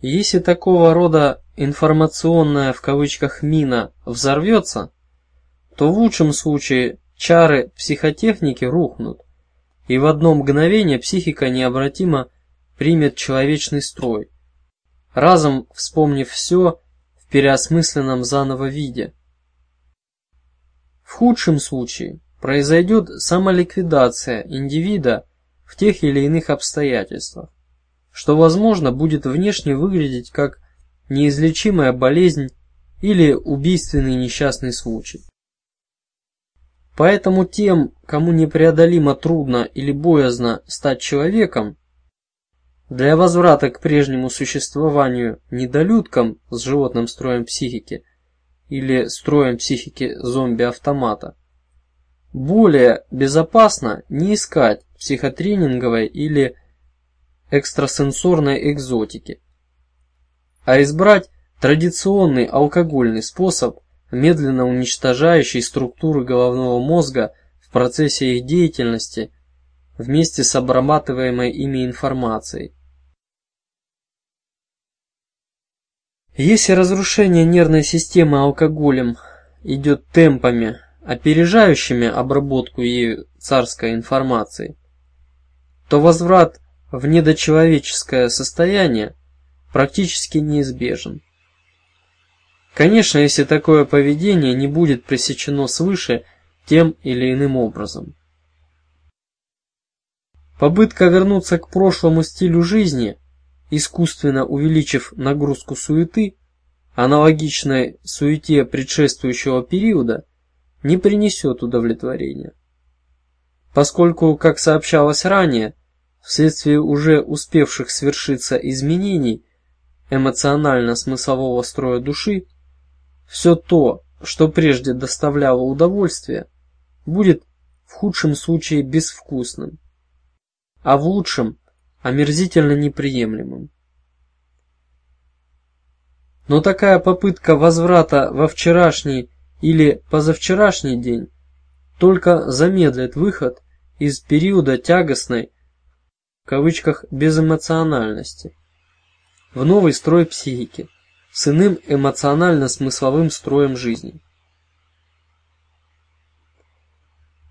Если такого рода информационная в кавычках мина взорвется, то в лучшем случае чары психотехники рухнут, и в одно мгновение психика необратимо примет человечный строй, разом вспомнив все в переосмысленном заново виде. В худшем случае произойдет самоликвидация индивида в тех или иных обстоятельствах, что, возможно, будет внешне выглядеть как неизлечимая болезнь или убийственный несчастный случай. Поэтому тем, кому непреодолимо трудно или боязно стать человеком, для возврата к прежнему существованию недолюдкам с животным строем психики или строем психики зомби-автомата. Более безопасно не искать психотренинговой или экстрасенсорной экзотики, а избрать традиционный алкогольный способ, медленно уничтожающий структуры головного мозга в процессе их деятельности вместе с обрабатываемой ими информацией. Если разрушение нервной системы алкоголем идет темпами, опережающими обработку ею царской информации, то возврат в недочеловеческое состояние практически неизбежен. Конечно, если такое поведение не будет пресечено свыше тем или иным образом. Попытка вернуться к прошлому стилю жизни искусственно увеличив нагрузку суеты, аналогичной суете предшествующего периода, не принесет удовлетворения. Поскольку, как сообщалось ранее, вследствие уже успевших свершиться изменений эмоционально-смыслового строя души, все то, что прежде доставляло удовольствие, будет в худшем случае безвкусным, а в лучшем омерзительно неприемлемым. Но такая попытка возврата во вчерашний или позавчерашний день только замедлит выход из периода тягостной кавычках безэмоциональности в новый строй психики с иным эмоционально-смысловым строем жизни.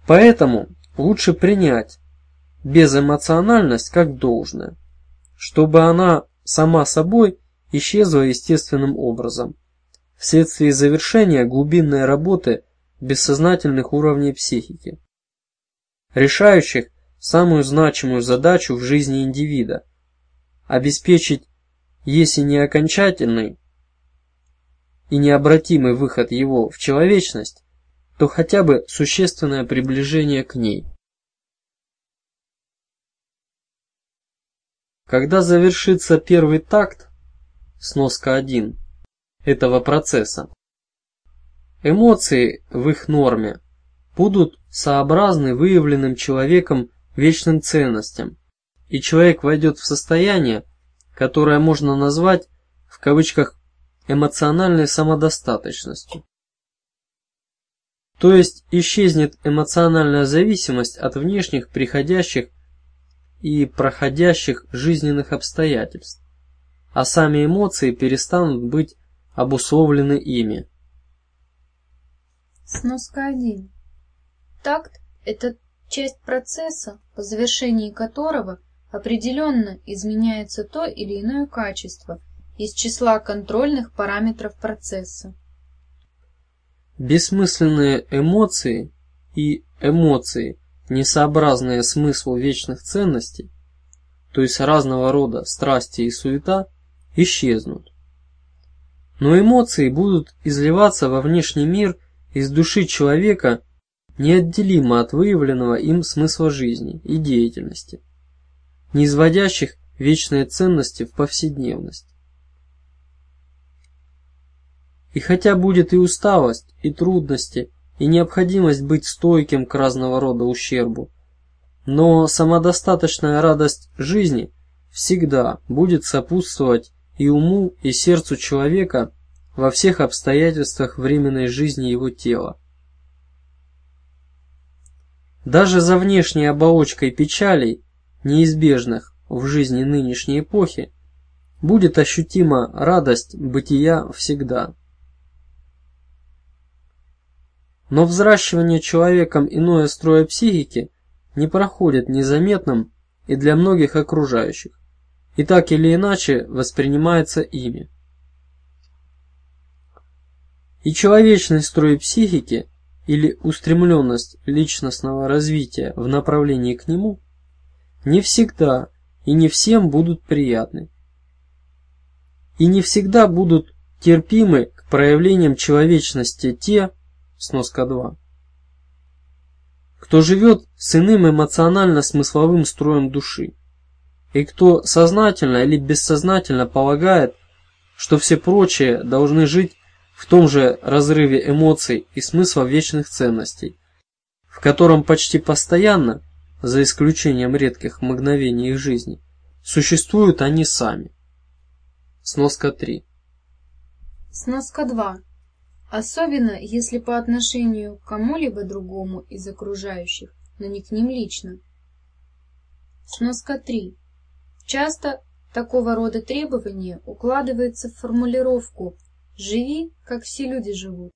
Поэтому лучше принять безэмоциональность как должное, чтобы она сама собой исчезла естественным образом, вследствие завершения глубинной работы бессознательных уровней психики, решающих самую значимую задачу в жизни индивида – обеспечить, если не окончательный и необратимый выход его в человечность, то хотя бы существенное приближение к ней. Когда завершится первый такт, сноска 1, этого процесса, эмоции в их норме будут сообразны выявленным человеком вечным ценностям, и человек войдет в состояние, которое можно назвать в кавычках эмоциональной самодостаточностью. То есть исчезнет эмоциональная зависимость от внешних приходящих и проходящих жизненных обстоятельств, а сами эмоции перестанут быть обусловлены ими. Сноска 1. Такт – это часть процесса, по завершении которого определенно изменяется то или иное качество из числа контрольных параметров процесса. Бессмысленные эмоции и эмоции несообразные смыслу вечных ценностей, то есть разного рода страсти и суета, исчезнут. Но эмоции будут изливаться во внешний мир из души человека неотделимо от выявленного им смысла жизни и деятельности, не изводящих вечные ценности в повседневность. И хотя будет и усталость, и трудности, и необходимость быть стойким к разного рода ущербу. Но самодостаточная радость жизни всегда будет сопутствовать и уму, и сердцу человека во всех обстоятельствах временной жизни его тела. Даже за внешней оболочкой печалей, неизбежных в жизни нынешней эпохи, будет ощутима радость бытия всегда. Но взращивание человеком иное строя психики не проходит незаметным и для многих окружающих, и так или иначе воспринимается ими. И человечный строй психики или устремленность личностного развития в направлении к нему не всегда и не всем будут приятны. И не всегда будут терпимы к проявлениям человечности те, сноска 2, кто живет с иным эмоционально-смысловым строем души, и кто сознательно или бессознательно полагает, что все прочие должны жить в том же разрыве эмоций и смысла вечных ценностей, в котором почти постоянно, за исключением редких мгновений их жизни, существуют они сами. Сноска 3. Сноска 2. Особенно, если по отношению к кому-либо другому из окружающих, но не к ним лично. Сноска 3. Часто такого рода требование укладывается в формулировку Живи, как все люди живут.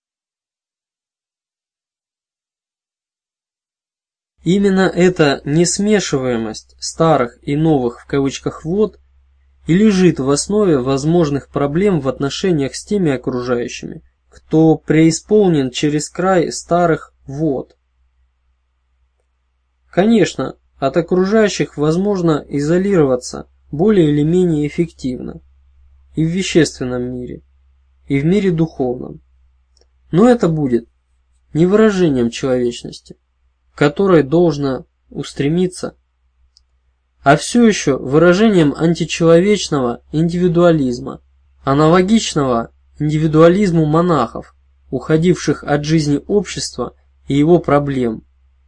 Именно эта несмешиваемость старых и новых в кавычках вод и лежит в основе возможных проблем в отношениях с теми окружающими, кто преисполнен через край старых вод. Конечно, от окружающих возможно изолироваться более или менее эффективно и в вещественном мире – и в мире духовном. Но это будет не выражением человечности, к которой должно устремиться, а все еще выражением античеловечного индивидуализма, аналогичного индивидуализму монахов, уходивших от жизни общества и его проблем,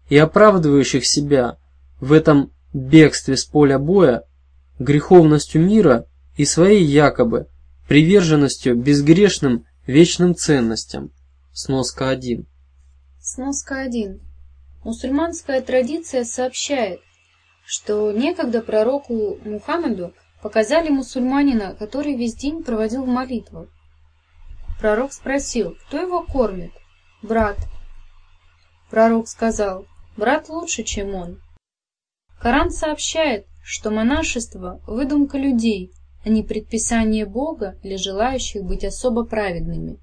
и оправдывающих себя в этом бегстве с поля боя греховностью мира и своей якобы приверженностью безгрешным вечным ценностям. Сноска 1. Сноска 1. Мусульманская традиция сообщает, что некогда пророку Мухаммаду показали мусульманина, который весь день проводил в молитвах. Пророк спросил, кто его кормит? Брат. Пророк сказал, брат лучше, чем он. Коран сообщает, что монашество – выдумка людей – а не предписание Бога для желающих быть особо праведными.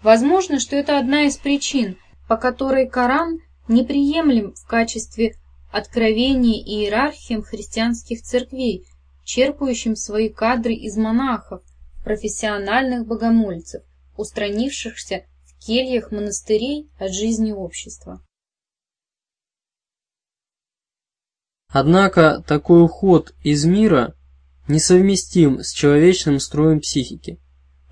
Возможно, что это одна из причин, по которой Коран неприемлем в качестве откровения иерархиям христианских церквей, черпающим свои кадры из монахов, профессиональных богомольцев, устранившихся в кельях монастырей от жизни общества. Однако такой уход из мира несовместим с человечным строем психики,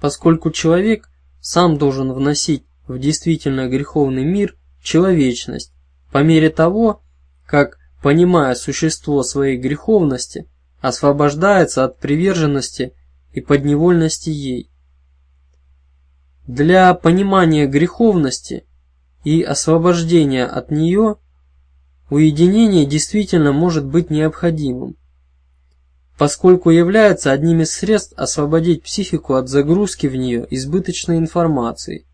поскольку человек сам должен вносить в действительно греховный мир человечность по мере того, как, понимая существо своей греховности, освобождается от приверженности и подневольности ей. Для понимания греховности и освобождения от нее уединение действительно может быть необходимым, поскольку является одним из средств освободить психику от загрузки в нее избыточной информацией,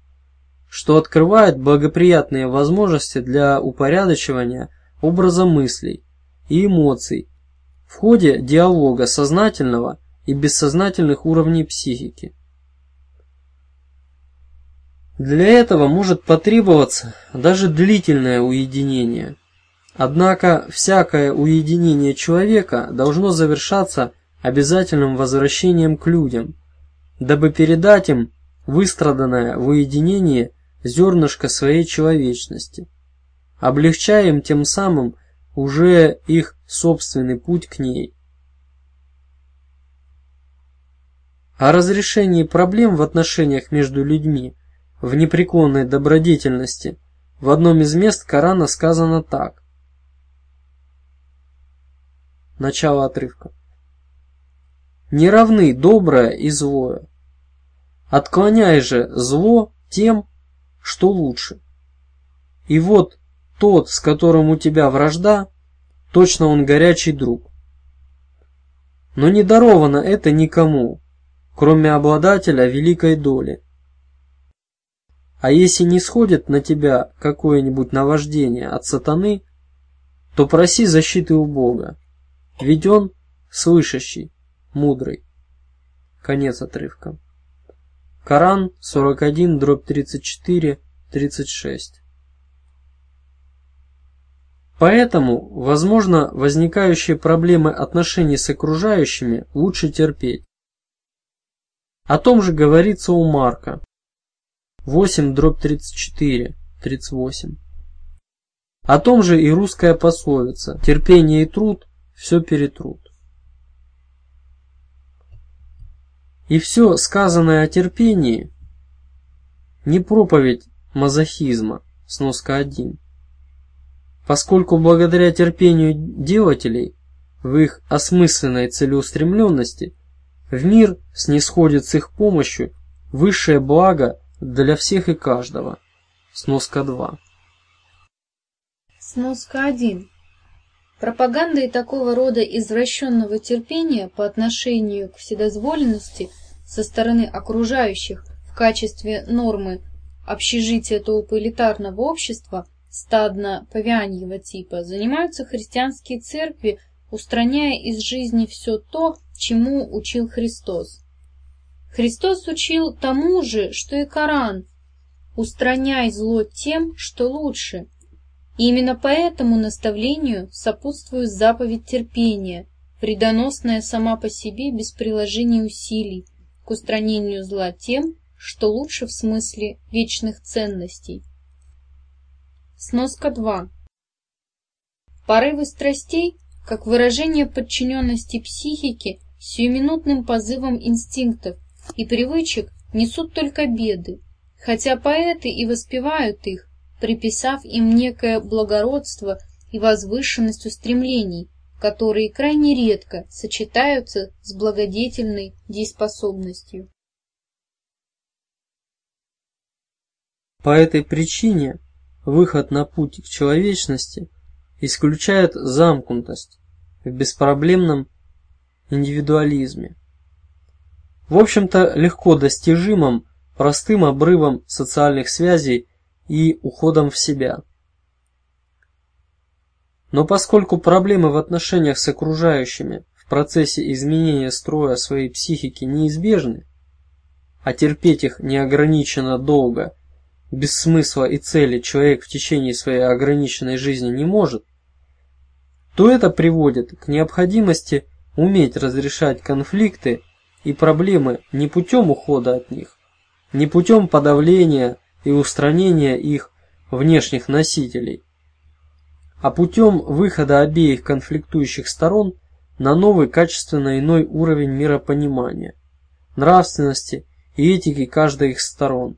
что открывает благоприятные возможности для упорядочивания образа мыслей и эмоций в ходе диалога сознательного и бессознательных уровней психики. Для этого может потребоваться даже длительное уединение – Однако всякое уединение человека должно завершаться обязательным возвращением к людям, дабы передать им выстраданное в уединении зернышко своей человечности, облегчая им тем самым уже их собственный путь к ней. О разрешении проблем в отношениях между людьми в непреклонной добродетельности в одном из мест Корана сказано так. Начало отрывка. Не равны доброе и злое. Отклоняй же зло тем, что лучше. И вот тот, с которым у тебя вражда, точно он горячий друг. Но не даровано это никому, кроме обладателя великой доли. А если не сходит на тебя какое-нибудь наваждение от сатаны, то проси защиты у Бога, ведь Он слышащий, мудрый. Конец отрывка. Коран 41, дробь 34, 36. Поэтому, возможно, возникающие проблемы отношений с окружающими лучше терпеть. О том же говорится у Марка. 8 дробь 34, 38. О том же и русская пословица «терпение и труд все перетрут». И все сказанное о терпении не проповедь мазохизма, сноска 1. Поскольку благодаря терпению делателей в их осмысленной целеустремленности в мир снисходит с их помощью высшее благо для всех и каждого. Сноска 2. Сноска 1. Пропагандой такого рода извращенного терпения по отношению к вседозволенности со стороны окружающих в качестве нормы общежития толпы элитарного общества стадно-павианьего типа занимаются христианские церкви, устраняя из жизни все то, чему учил Христос. Христос учил тому же, что и Коран, устраняй зло тем, что лучше, и именно поэтому наставлению сопутствует заповедь терпения, вредоносная сама по себе без приложения усилий к устранению зла тем, что лучше в смысле вечных ценностей. Сноска 2. Порывы страстей, как выражение подчиненности психики сиюминутным позывам инстинктов и привычек, несут только беды, хотя поэты и воспевают их, приписав им некое благородство и возвышенность устремлений, которые крайне редко сочетаются с благодетельной дееспособностью. По этой причине выход на путь к человечности исключает замкнутость в беспроблемном индивидуализме. В общем-то, легко достижимым простым обрывом социальных связей и уходом в себя. Но поскольку проблемы в отношениях с окружающими в процессе изменения строя своей психики неизбежны, а терпеть их неограниченно долго, без смысла и цели человек в течение своей ограниченной жизни не может, то это приводит к необходимости уметь разрешать конфликты и проблемы не путем ухода от них, не путем подавления и устранения их внешних носителей, а путем выхода обеих конфликтующих сторон на новый качественно иной уровень миропонимания, нравственности и этики каждой их сторон,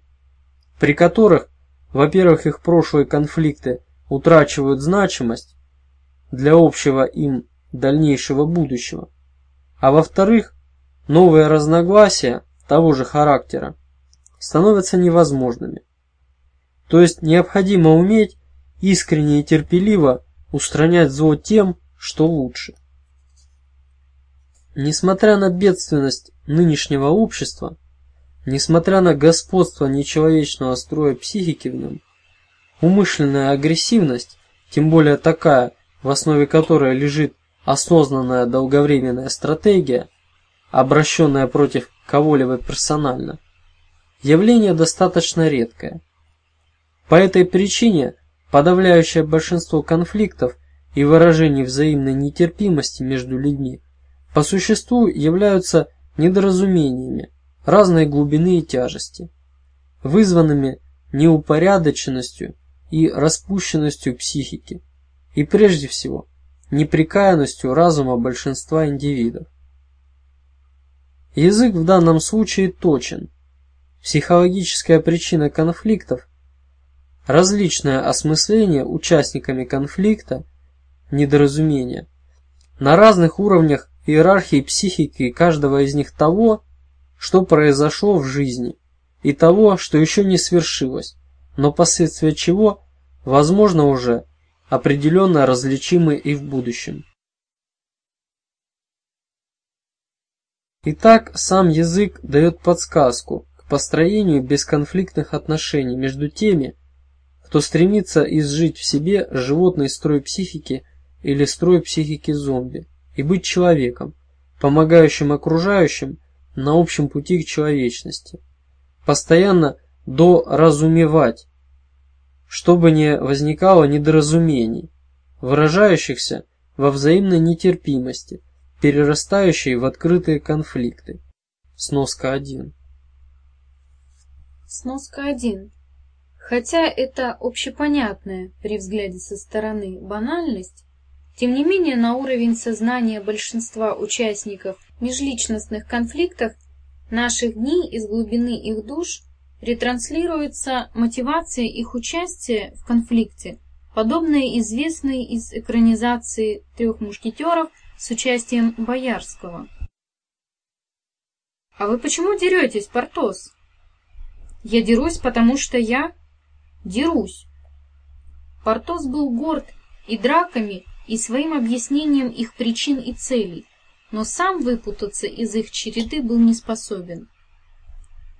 при которых, во-первых, их прошлые конфликты утрачивают значимость для общего им дальнейшего будущего, а во-вторых, новые разногласия того же характера становятся невозможными. То есть необходимо уметь искренне и терпеливо устранять зло тем, что лучше. Несмотря на бедственность нынешнего общества, несмотря на господство нечеловечного строя психики в нем, умышленная агрессивность, тем более такая, в основе которой лежит осознанная долговременная стратегия, обращенная против кого-либо персонально, явление достаточно редкое. По этой причине подавляющее большинство конфликтов и выражений взаимной нетерпимости между людьми по существу являются недоразумениями разной глубины и тяжести, вызванными неупорядоченностью и распущенностью психики, и прежде всего неприкаянностью разума большинства индивидов. Язык в данном случае точен. Психологическая причина конфликтов – различное осмысление участниками конфликта недоразумения на разных уровнях иерархии психики каждого из них того, что произошло в жизни, и того, что еще не свершилось, но последствия чего, возможно, уже определенно различимы и в будущем. Итак, сам язык дает подсказку к построению бесконфликтных отношений между теми, кто стремится изжить в себе животный строй психики или строй психики зомби и быть человеком, помогающим окружающим на общем пути к человечности, постоянно доразумевать, чтобы не возникало недоразумений, выражающихся во взаимной нетерпимости, перерастающей в открытые конфликты. Сноска 1. Сноска 1. Хотя это общепонятная при взгляде со стороны банальность, тем не менее на уровень сознания большинства участников межличностных конфликтов наших дней из глубины их душ ретранслируется мотивация их участия в конфликте, подобная известной из экранизации «Трех мушкетеров» с участием Боярского. «А вы почему деретесь, Портос?» «Я дерусь, потому что я дерусь». Портос был горд и драками, и своим объяснением их причин и целей, но сам выпутаться из их череды был не способен.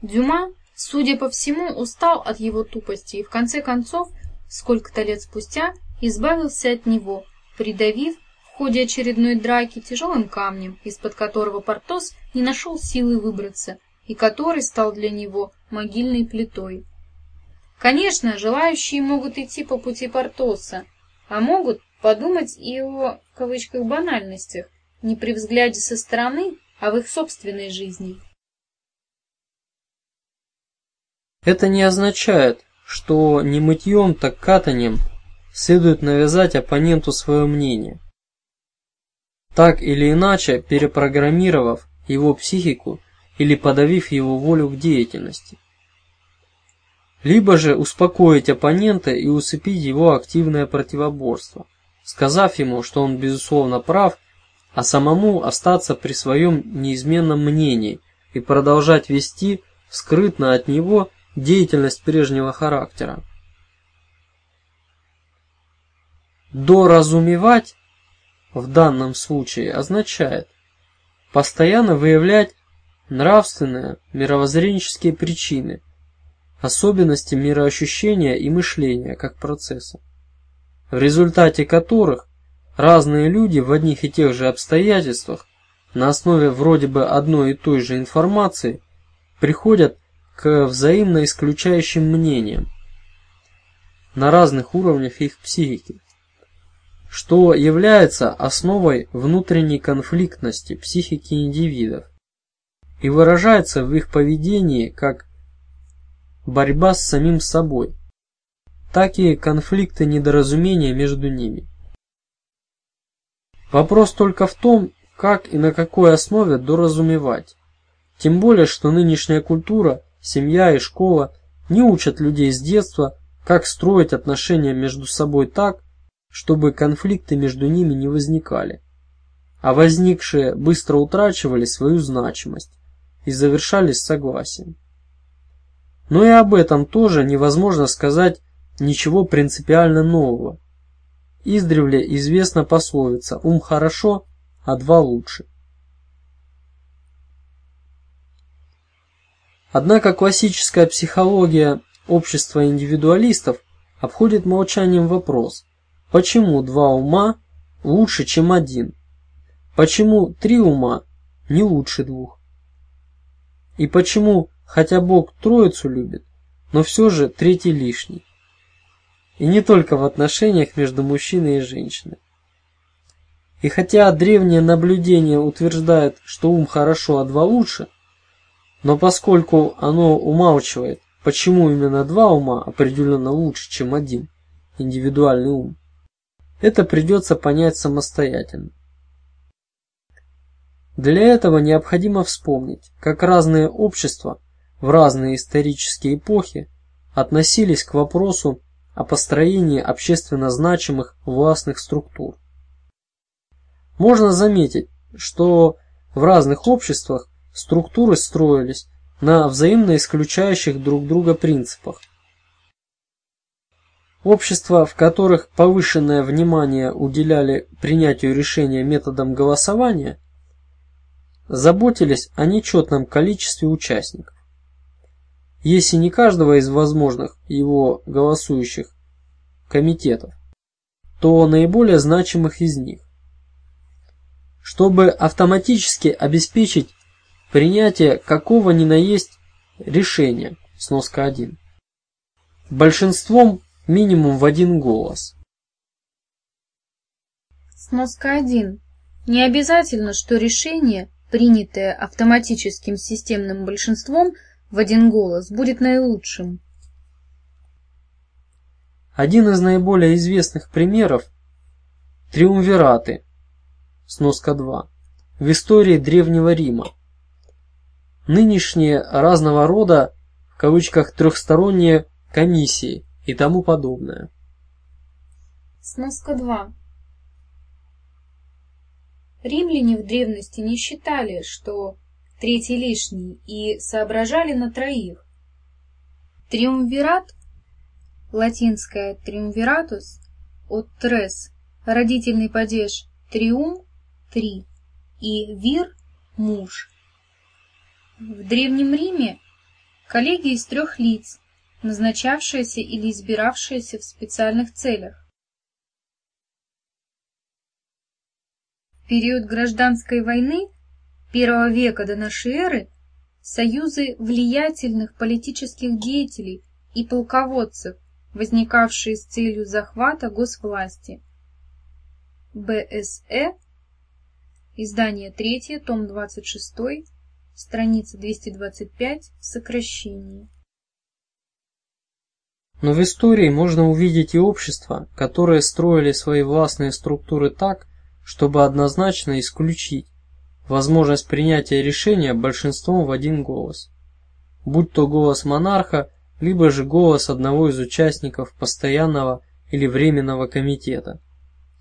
Дюма, судя по всему, устал от его тупости и в конце концов, сколько-то лет спустя, избавился от него, придавив в ходе очередной драки тяжелым камнем, из-под которого Портос не нашел силы выбраться, и который стал для него могильной плитой. Конечно, желающие могут идти по пути Портоса, а могут подумать и о, в кавычках, банальностях, не при взгляде со стороны, а в их собственной жизни. Это не означает, что не мытьем, так катанием следует навязать оппоненту свое мнение. Так или иначе, перепрограммировав его психику или подавив его волю к деятельности. Либо же успокоить оппонента и усыпить его активное противоборство, сказав ему, что он безусловно прав а самому остаться при своем неизменном мнении и продолжать вести скрытно от него деятельность прежнего характера. Доразумевать в данном случае означает постоянно выявлять нравственные, мировоззренческие причины, особенности мироощущения и мышления как процесса, в результате которых Разные люди в одних и тех же обстоятельствах на основе вроде бы одной и той же информации приходят к взаимно исключающим мнениям на разных уровнях их психики, что является основой внутренней конфликтности психики индивидов и выражается в их поведении как борьба с самим собой, так и конфликты недоразумения между ними. Вопрос только в том, как и на какой основе доразумевать. Тем более, что нынешняя культура, семья и школа не учат людей с детства, как строить отношения между собой так, чтобы конфликты между ними не возникали, а возникшие быстро утрачивали свою значимость и завершались согласием. Но и об этом тоже невозможно сказать ничего принципиально нового. Издревле известна пословица «ум хорошо, а два лучше». Однако классическая психология общества индивидуалистов обходит молчанием вопрос, почему два ума лучше, чем один? Почему три ума не лучше двух? И почему, хотя Бог троицу любит, но все же третий лишний? И не только в отношениях между мужчиной и женщиной. И хотя древнее наблюдение утверждает, что ум хорошо, а два лучше, но поскольку оно умалчивает, почему именно два ума определенно лучше, чем один индивидуальный ум, это придется понять самостоятельно. Для этого необходимо вспомнить, как разные общества в разные исторические эпохи относились к вопросу о построении общественно значимых властных структур. Можно заметить, что в разных обществах структуры строились на взаимно исключающих друг друга принципах. Общества, в которых повышенное внимание уделяли принятию решения методом голосования, заботились о нечетном количестве участников. Если не каждого из возможных его голосующих комитетов, то наиболее значимых из них. Чтобы автоматически обеспечить принятие какого ни на есть решения, сноска 1, большинством минимум в один голос. Сноска 1. Не обязательно, что решение, принятое автоматическим системным большинством в один голос, будет наилучшим. Один из наиболее известных примеров – триумвираты, сноска 2, в истории Древнего Рима. Нынешние разного рода, в кавычках, трехсторонние комиссии и тому подобное. Сноска 2. Римляне в древности не считали, что третий лишний, и соображали на троих. Триумвират, латинское триумвиратус, от трес, родительный падеж триум, три, и вир, муж. В Древнем Риме коллегия из трех лиц, назначавшаяся или избиравшаяся в специальных целях. период гражданской войны первого века до нашей эры союзы влиятельных политических деятелей и полководцев, возникавшие с целью захвата госвласти. БСЭ, издание 3, том 26, страница 225 в сокращении. Но в истории можно увидеть и общества, которые строили свои властные структуры так, чтобы однозначно исключить возможность принятия решения большинством в один голос, будь то голос монарха, либо же голос одного из участников постоянного или временного комитета,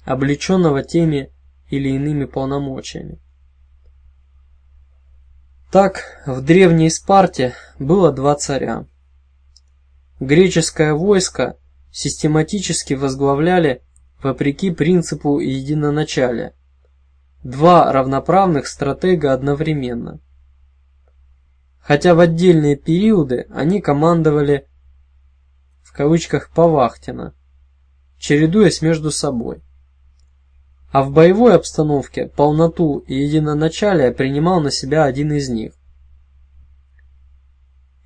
облеченного теми или иными полномочиями. Так, в древней Спарте было два царя. Греческое войско систематически возглавляли вопреки принципу единоначалия. Два равноправных стратега одновременно. Хотя в отдельные периоды они командовали в кавычках повахтенно, чередуясь между собой. А в боевой обстановке полноту и единоначалие принимал на себя один из них.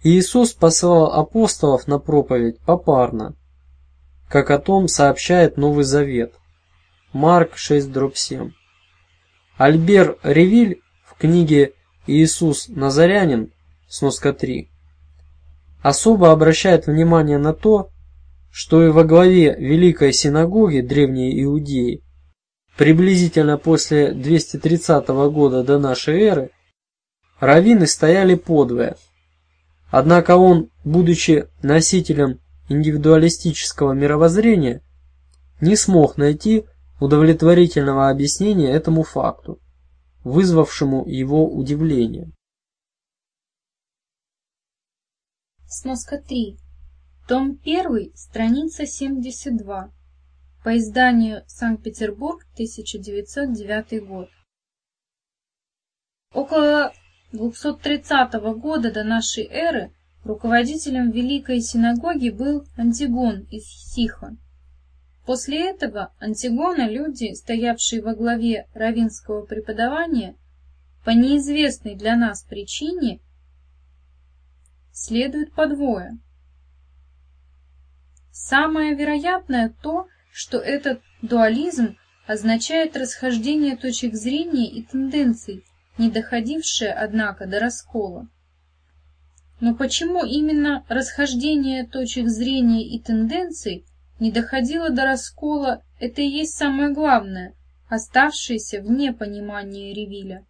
Иисус послал апостолов на проповедь попарно, как о том сообщает Новый Завет. Марк 6.7. Альбер Ревиль в книге «Иисус Назарянин» сноска 3 особо обращает внимание на то, что и во главе Великой Синагоги Древней Иудеи, приблизительно после 230 года до нашей эры, раввины стояли подвое. Однако он, будучи носителем индивидуалистического мировоззрения не смог найти удовлетворительного объяснения этому факту, вызвавшему его удивление. Сноска 3. Том 1, страница 72. По изданию Санкт-Петербург, 1909 год. Около 230 года до нашей эры Руководителем Великой Синагоги был Антигон из Сиха. После этого Антигона люди, стоявшие во главе равинского преподавания, по неизвестной для нас причине, следуют по двое. Самое вероятное то, что этот дуализм означает расхождение точек зрения и тенденций, не доходившее, однако, до раскола. Но почему именно расхождение точек зрения и тенденций не доходило до раскола, это и есть самое главное, оставшееся вне понимания Ревиля.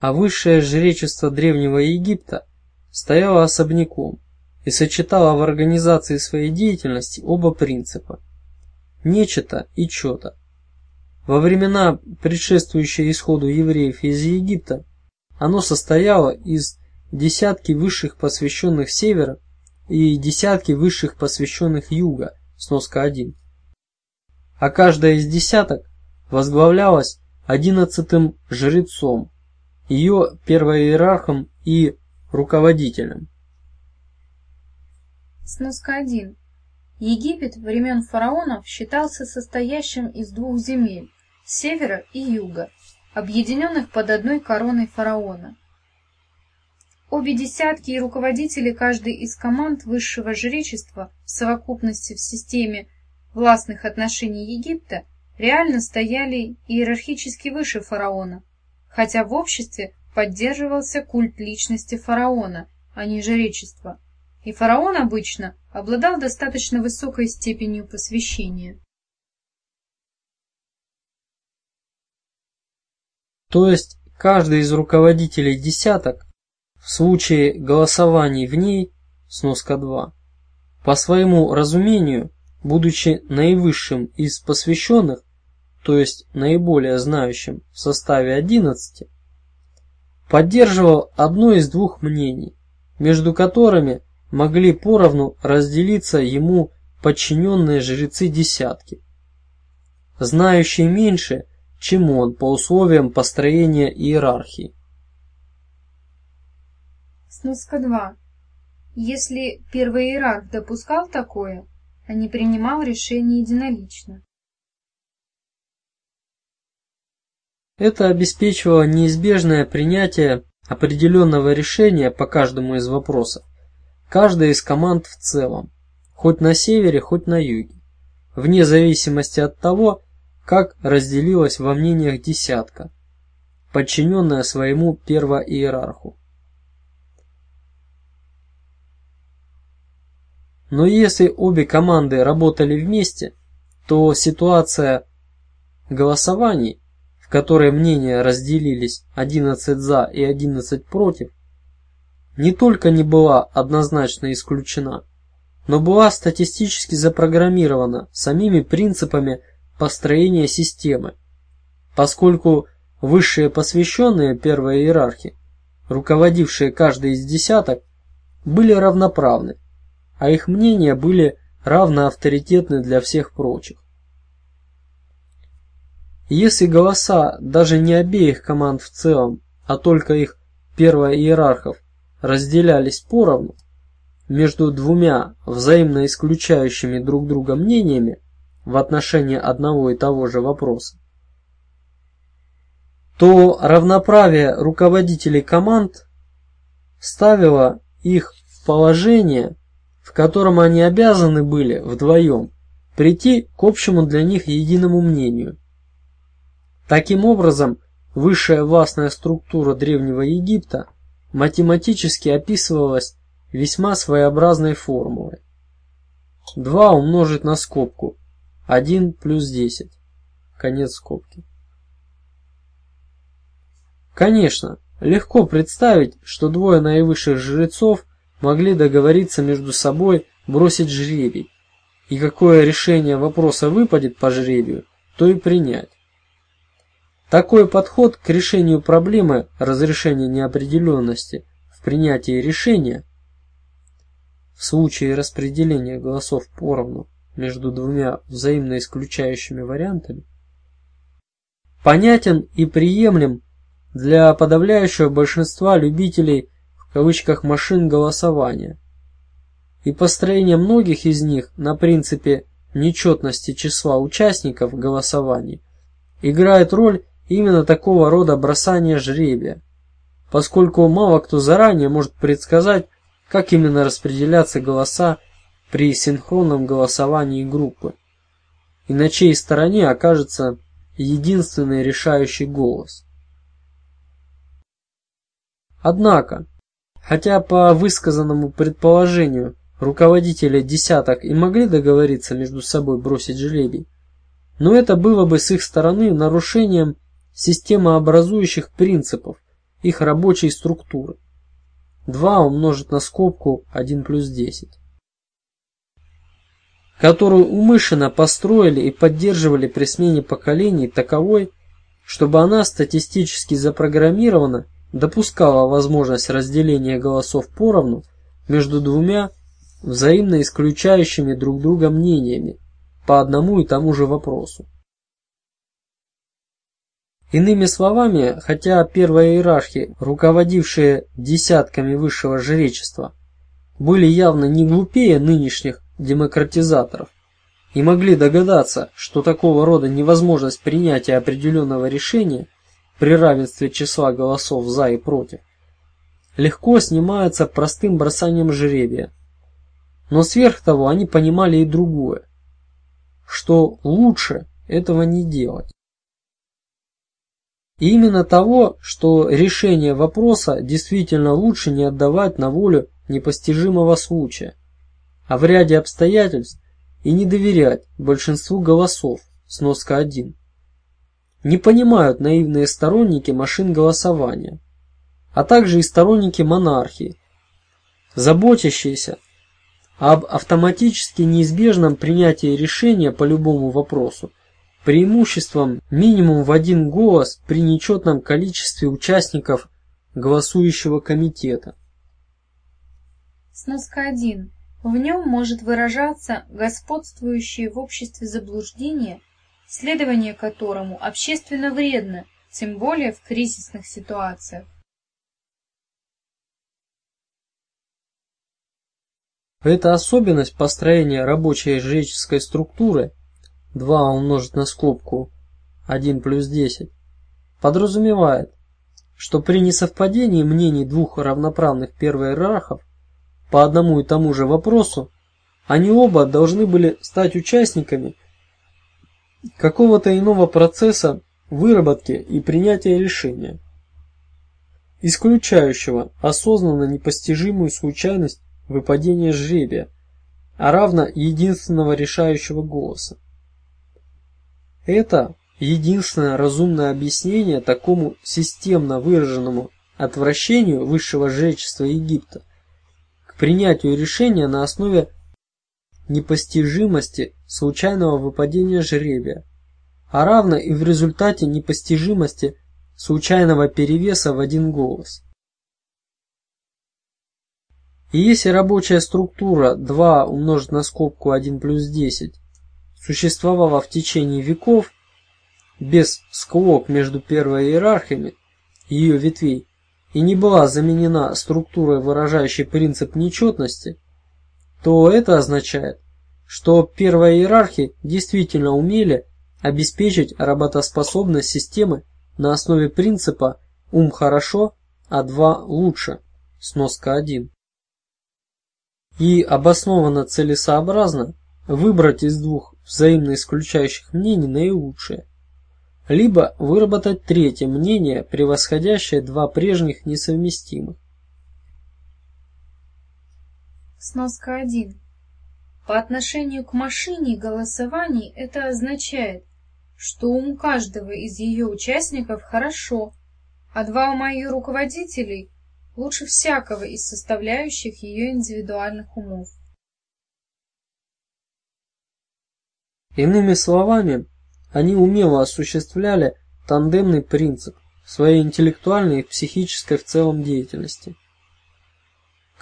А высшее жречество Древнего Египта стояло особняком и сочетало в организации своей деятельности оба принципа – нечето и чето. Во времена, предшествующие исходу евреев из Египта, оно состояло из десятки высших посвященных севера и десятки высших посвященных юга, сноска 1. А каждая из десяток возглавлялась одиннадцатым жрецом, ее первоиерархом и руководителем. Сноска 1. Египет времен фараонов считался состоящим из двух земель – севера и юга, объединенных под одной короной фараона. Обе десятки и руководители каждой из команд высшего жречества в совокупности в системе властных отношений Египта реально стояли иерархически выше фараона, хотя в обществе поддерживался культ личности фараона, а не жречества, и фараон обычно обладал достаточно высокой степенью посвящения. То есть каждый из руководителей десяток в случае голосований в ней, сноска 2, по своему разумению, будучи наивысшим из посвященных, то есть наиболее знающим в составе 11, поддерживал одно из двух мнений, между которыми могли поровну разделиться ему подчиненные жрецы десятки, знающие меньше, чем он по условиям построения иерархии. Сноска 2. Если первый иерарх допускал такое, а не принимал решение единолично. Это обеспечивало неизбежное принятие определенного решения по каждому из вопросов, каждой из команд в целом, хоть на севере, хоть на юге, вне зависимости от того, как разделилась во мнениях десятка, подчиненная своему первоиерарху. Но если обе команды работали вместе, то ситуация голосований, в которой мнения разделились 11 за и 11 против, не только не была однозначно исключена, но была статистически запрограммирована самими принципами построения системы, поскольку высшие посвященные первой иерархии, руководившие каждый из десяток, были равноправны а их мнения были равно авторитетны для всех прочих. Если голоса даже не обеих команд в целом, а только их первоиерархов разделялись поровну между двумя взаимно исключающими друг друга мнениями в отношении одного и того же вопроса, то равноправие руководителей команд ставило их в положение, в котором они обязаны были вдвоем прийти к общему для них единому мнению. Таким образом, высшая властная структура Древнего Египта математически описывалась весьма своеобразной формулой. 2 умножить на скобку 1 плюс 10. Конец скобки. Конечно, легко представить, что двое наивысших жрецов могли договориться между собой бросить жребий, и какое решение вопроса выпадет по жребию, то и принять. Такой подход к решению проблемы разрешения неопределенности в принятии решения в случае распределения голосов поровну между двумя взаимно исключающими вариантами понятен и приемлем для подавляющего большинства любителей кавычках машин голосования. И построение многих из них на принципе нечетности числа участников голосований играет роль именно такого рода бросания жребия, поскольку мало кто заранее может предсказать, как именно распределятся голоса при синхронном голосовании группы, и на чьей стороне окажется единственный решающий голос. Однако, Хотя по высказанному предположению руководители десяток и могли договориться между собой бросить жребий, но это было бы с их стороны нарушением системообразующих принципов их рабочей структуры. 2 умножить на скобку 1 плюс 10, которую умышленно построили и поддерживали при смене поколений таковой, чтобы она статистически запрограммирована допускала возможность разделения голосов поровну между двумя взаимно исключающими друг друга мнениями по одному и тому же вопросу. Иными словами, хотя первые иерархи, руководившие десятками высшего жречества, были явно не глупее нынешних демократизаторов и могли догадаться, что такого рода невозможность принятия определенного решения при равенстве числа голосов за и против легко снимается простым бросанием жребия. Но сверх того они понимали и другое, что лучше этого не делать. И именно того, что решение вопроса действительно лучше не отдавать на волю непостижимого случая, а в ряде обстоятельств и не доверять большинству голосов, сноска 1. Не понимают наивные сторонники машин голосования, а также и сторонники монархии, заботящиеся об автоматически неизбежном принятии решения по любому вопросу, преимуществом минимум в один голос при нечетном количестве участников голосующего комитета. Сноска 1. В нем может выражаться господствующее в обществе заблуждение, следование которому общественно вредно, тем более в кризисных ситуациях. Эта особенность построения рабочей жреческой структуры 2 умножить на скобку 1 плюс 10 подразумевает, что при несовпадении мнений двух равноправных первоиерархов по одному и тому же вопросу они оба должны были стать участниками какого-то иного процесса выработки и принятия решения, исключающего осознанно непостижимую случайность выпадения жребия, а равно единственного решающего голоса. Это единственное разумное объяснение такому системно выраженному отвращению высшего жречества Египта к принятию решения на основе непостижимости случайного выпадения жребия, а равно и в результате непостижимости случайного перевеса в один голос. И если рабочая структура 2 умножить на скобку 1 плюс 10 существовала в течение веков без склок между первой иерархиями ее ветвей и не была заменена структурой, выражающей принцип нечетности, то это означает, что первые иерархи действительно умели обеспечить работоспособность системы на основе принципа «ум хорошо, а два лучше» сноска 1 и обоснованно целесообразно выбрать из двух взаимно исключающих мнений наилучшее, либо выработать третье мнение, превосходящее два прежних несовместимых. Сноска 1. По отношению к машине голосований это означает, что ум каждого из ее участников хорошо, а два ума ее руководителей лучше всякого из составляющих ее индивидуальных умов. Иными словами, они умело осуществляли тандемный принцип своей интеллектуальной и психической в целом деятельности,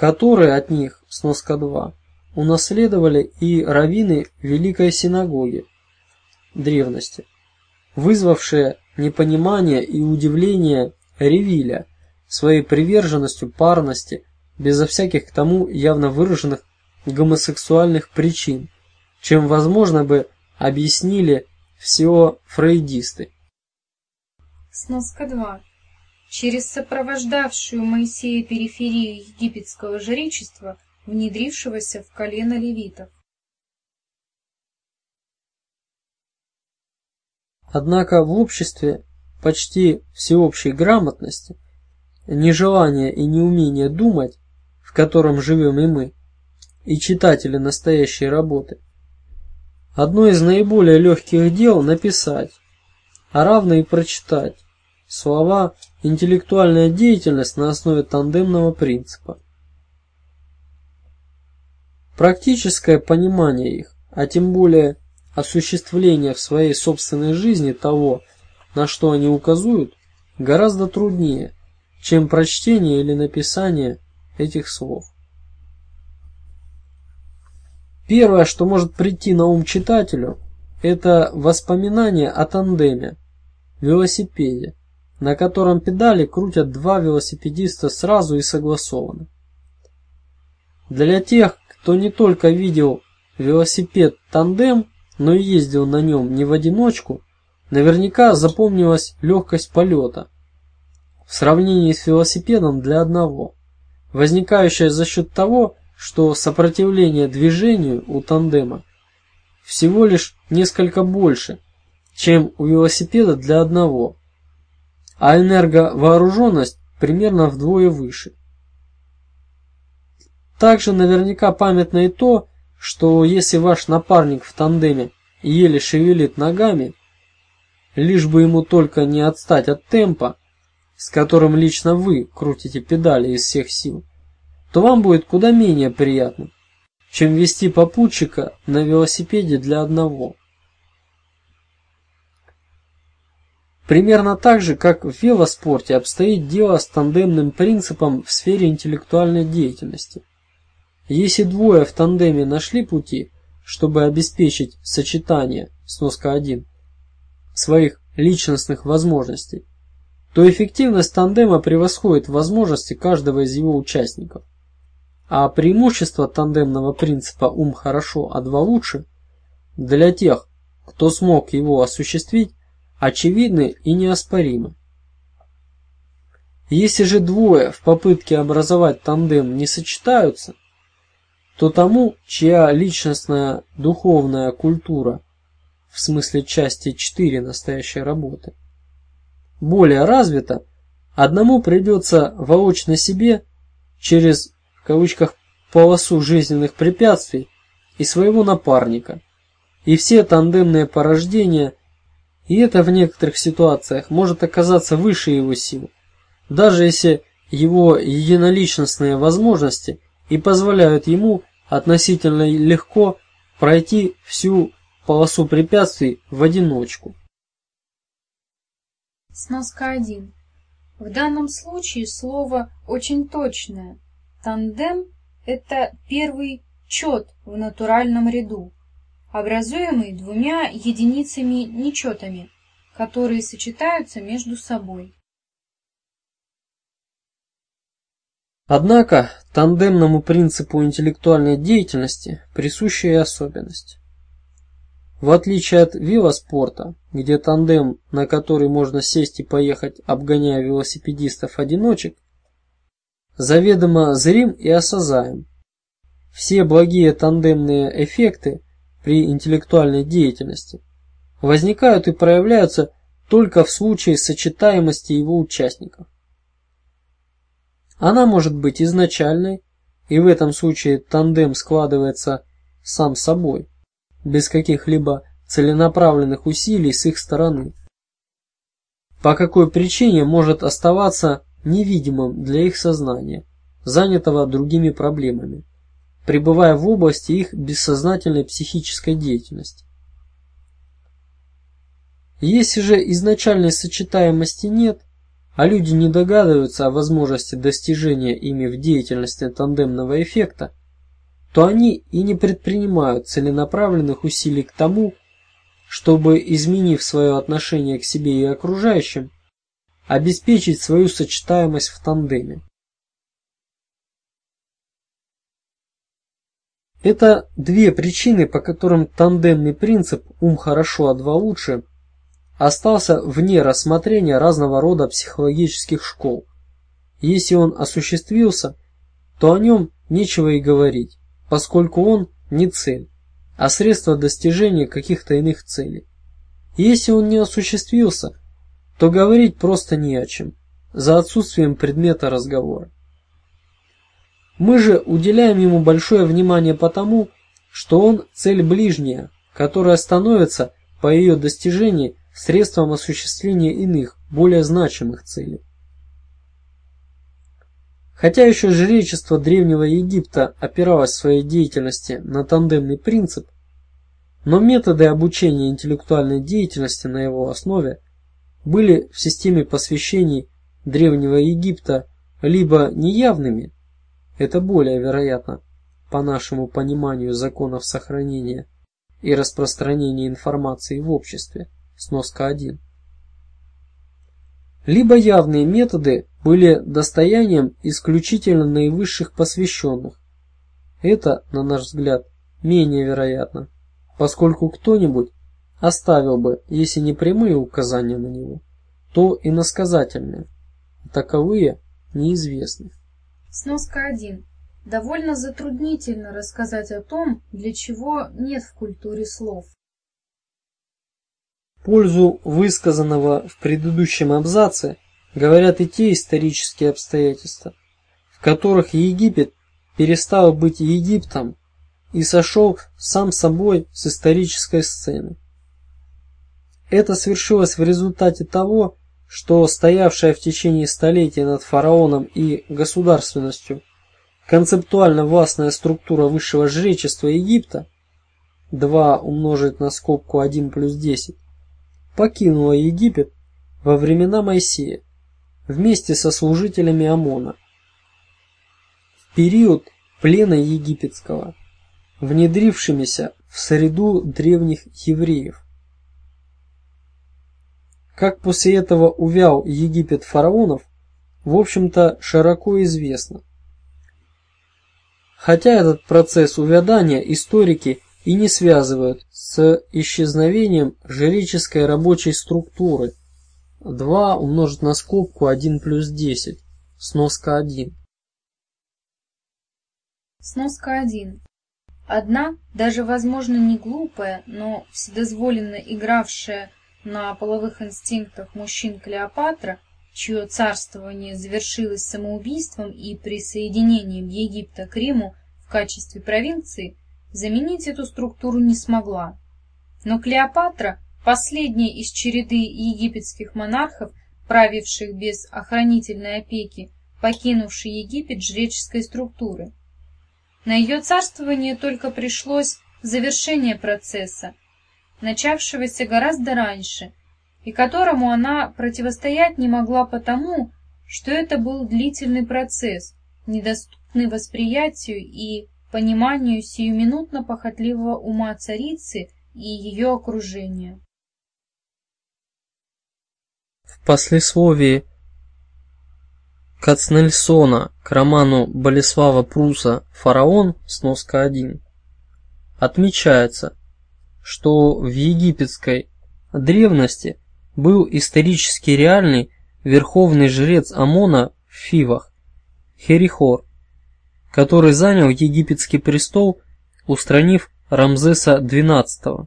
который от них, сноска 2, унаследовали и раввины Великой Синагоги древности, вызвавшие непонимание и удивление Ревиля своей приверженностью парности, безо всяких к тому явно выраженных гомосексуальных причин, чем, возможно, бы объяснили все фрейдисты. Сноска 2. Через сопровождавшую Моисея периферию египетского жречества, внедрившегося в колено левитов. Однако в обществе почти всеобщей грамотности нежелание и неумение думать, в котором живем и мы, и читатели настоящей работы. Одно из наиболее легких дел написать, а равно и прочитать слова интеллектуальная деятельность на основе тандемного принципа. Практическое понимание их, а тем более осуществление в своей собственной жизни того, на что они указывают, гораздо труднее, чем прочтение или написание этих слов. Первое, что может прийти на ум читателю, это воспоминание о тандеме, велосипеде, на котором педали крутят два велосипедиста сразу и согласованно. Для тех, кто не только видел велосипед тандем, но и ездил на нем не в одиночку, наверняка запомнилась легкость полета в сравнении с велосипедом для одного, возникающая за счет того, что сопротивление движению у тандема всего лишь несколько больше, чем у велосипеда для одного, а энерговооруженность примерно вдвое выше. Также наверняка памятно и то, что если ваш напарник в тандеме еле шевелит ногами, лишь бы ему только не отстать от темпа, с которым лично вы крутите педали из всех сил, то вам будет куда менее приятно, чем вести попутчика на велосипеде для одного. Примерно так же, как в велоспорте обстоит дело с тандемным принципом в сфере интеллектуальной деятельности. Если двое в тандеме нашли пути, чтобы обеспечить сочетание сноска 1 своих личностных возможностей, то эффективность тандема превосходит возможности каждого из его участников. А преимущество тандемного принципа «ум хорошо, а два лучше» для тех, кто смог его осуществить, очевидны и неоспоримы. Если же двое в попытке образовать тандем не сочетаются, то тому, чья личностная духовная культура, в смысле части 4 настоящей работы, более развита, одному придется воочно себе через в кавычках полосу жизненных препятствий и своего напарника. И все тандемные порождения, и это в некоторых ситуациях может оказаться выше его сил, даже если его единоличностные возможности и позволяют ему относительно легко пройти всю полосу препятствий в одиночку. Сноска 1. В данном случае слово очень точное, Тандем – это первый чет в натуральном ряду, образуемый двумя единицами-нечетами, которые сочетаются между собой. Однако тандемному принципу интеллектуальной деятельности присуща и особенность. В отличие от велоспорта, где тандем, на который можно сесть и поехать, обгоняя велосипедистов-одиночек, заведомо зрим и осязаем. Все благие тандемные эффекты при интеллектуальной деятельности возникают и проявляются только в случае сочетаемости его участников. Она может быть изначальной, и в этом случае тандем складывается сам собой, без каких-либо целенаправленных усилий с их стороны. По какой причине может оставаться невидимым для их сознания, занятого другими проблемами, пребывая в области их бессознательной психической деятельности. Если же изначальной сочетаемости нет, а люди не догадываются о возможности достижения ими в деятельности тандемного эффекта, то они и не предпринимают целенаправленных усилий к тому, чтобы, изменив свое отношение к себе и окружающим, обеспечить свою сочетаемость в тандеме. Это две причины, по которым тандемный принцип «ум хорошо, а два лучше» остался вне рассмотрения разного рода психологических школ. Если он осуществился, то о нем нечего и говорить, поскольку он не цель, а средство достижения каких-то иных целей. Если он не осуществился, то говорить просто не о чем, за отсутствием предмета разговора. Мы же уделяем ему большое внимание потому, что он цель ближняя, которая становится по ее достижении средством осуществления иных, более значимых целей. Хотя еще жречество древнего Египта опиралось в своей деятельности на тандемный принцип, но методы обучения интеллектуальной деятельности на его основе были в системе посвящений Древнего Египта либо неявными, это более вероятно, по нашему пониманию законов сохранения и распространения информации в обществе, сноска 1, либо явные методы были достоянием исключительно наивысших посвященных. Это, на наш взгляд, менее вероятно, поскольку кто-нибудь оставил бы, если не прямые указания на него, то и насказательные. Таковые неизвестны. Сноска 1. Довольно затруднительно рассказать о том, для чего нет в культуре слов. пользу высказанного в предыдущем абзаце говорят и те исторические обстоятельства, в которых Египет перестал быть Египтом и сошел сам собой с исторической сцены. Это свершилось в результате того, что стоявшая в течение столетий над фараоном и государственностью концептуально властная структура высшего жречества Египта 2 умножить на скобку 1 плюс 10 покинула Египет во времена Моисея вместе со служителями Амона. В период плена египетского, внедрившимися в среду древних евреев. Как после этого увял Египет фараонов, в общем-то широко известно. Хотя этот процесс увядания историки и не связывают с исчезновением жреческой рабочей структуры. 2 умножить на скобку 1 плюс 10. Сноска 1. Сноска 1. Одна, даже возможно не глупая, но вседозволенно игравшая на половых инстинктах мужчин Клеопатра, чье царствование завершилось самоубийством и присоединением Египта к Риму в качестве провинции, заменить эту структуру не смогла. Но Клеопатра, последняя из череды египетских монархов, правивших без охранительной опеки, покинувшей Египет жреческой структуры. На ее царствование только пришлось завершение процесса, начавшегося гораздо раньше, и которому она противостоять не могла потому, что это был длительный процесс, недоступный восприятию и пониманию сиюминутно похотливого ума царицы и ее окружения. В послесловии Кацнельсона к роману Болеслава Пруса «Фараон. Сноска 1» отмечается, что в египетской древности был исторически реальный верховный жрец Амона в Фивах, Херихор, который занял египетский престол, устранив Рамзеса XII,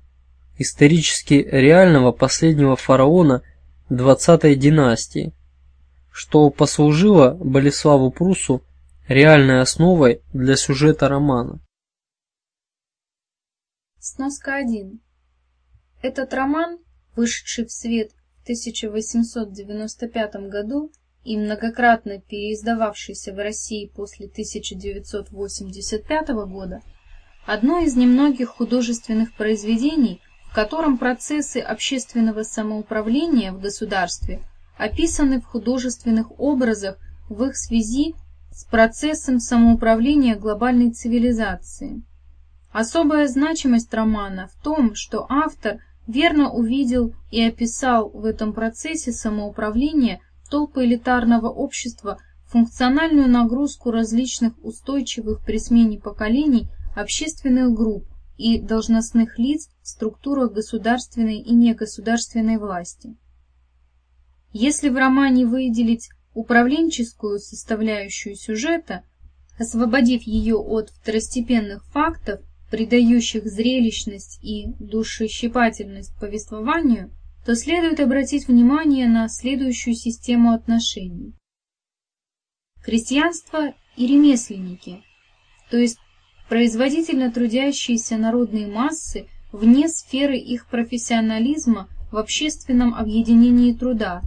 исторически реального последнего фараона 20-й династии, что послужило Болеславу Прусу реальной основой для сюжета романа. Сноска 1. Этот роман, вышедший в свет в 1895 году и многократно переиздававшийся в России после 1985 года, одно из немногих художественных произведений, в котором процессы общественного самоуправления в государстве описаны в художественных образах в их связи с процессом самоуправления глобальной цивилизации. Особая значимость романа в том, что автор верно увидел и описал в этом процессе самоуправления толпы элитарного общества функциональную нагрузку различных устойчивых при смене поколений общественных групп и должностных лиц в структурах государственной и негосударственной власти. Если в романе выделить управленческую составляющую сюжета, освободив ее от второстепенных фактов, придающих зрелищность и душещипательность повествованию, то следует обратить внимание на следующую систему отношений. Крестьянство и ремесленники, то есть производительно трудящиеся народные массы вне сферы их профессионализма в общественном объединении труда,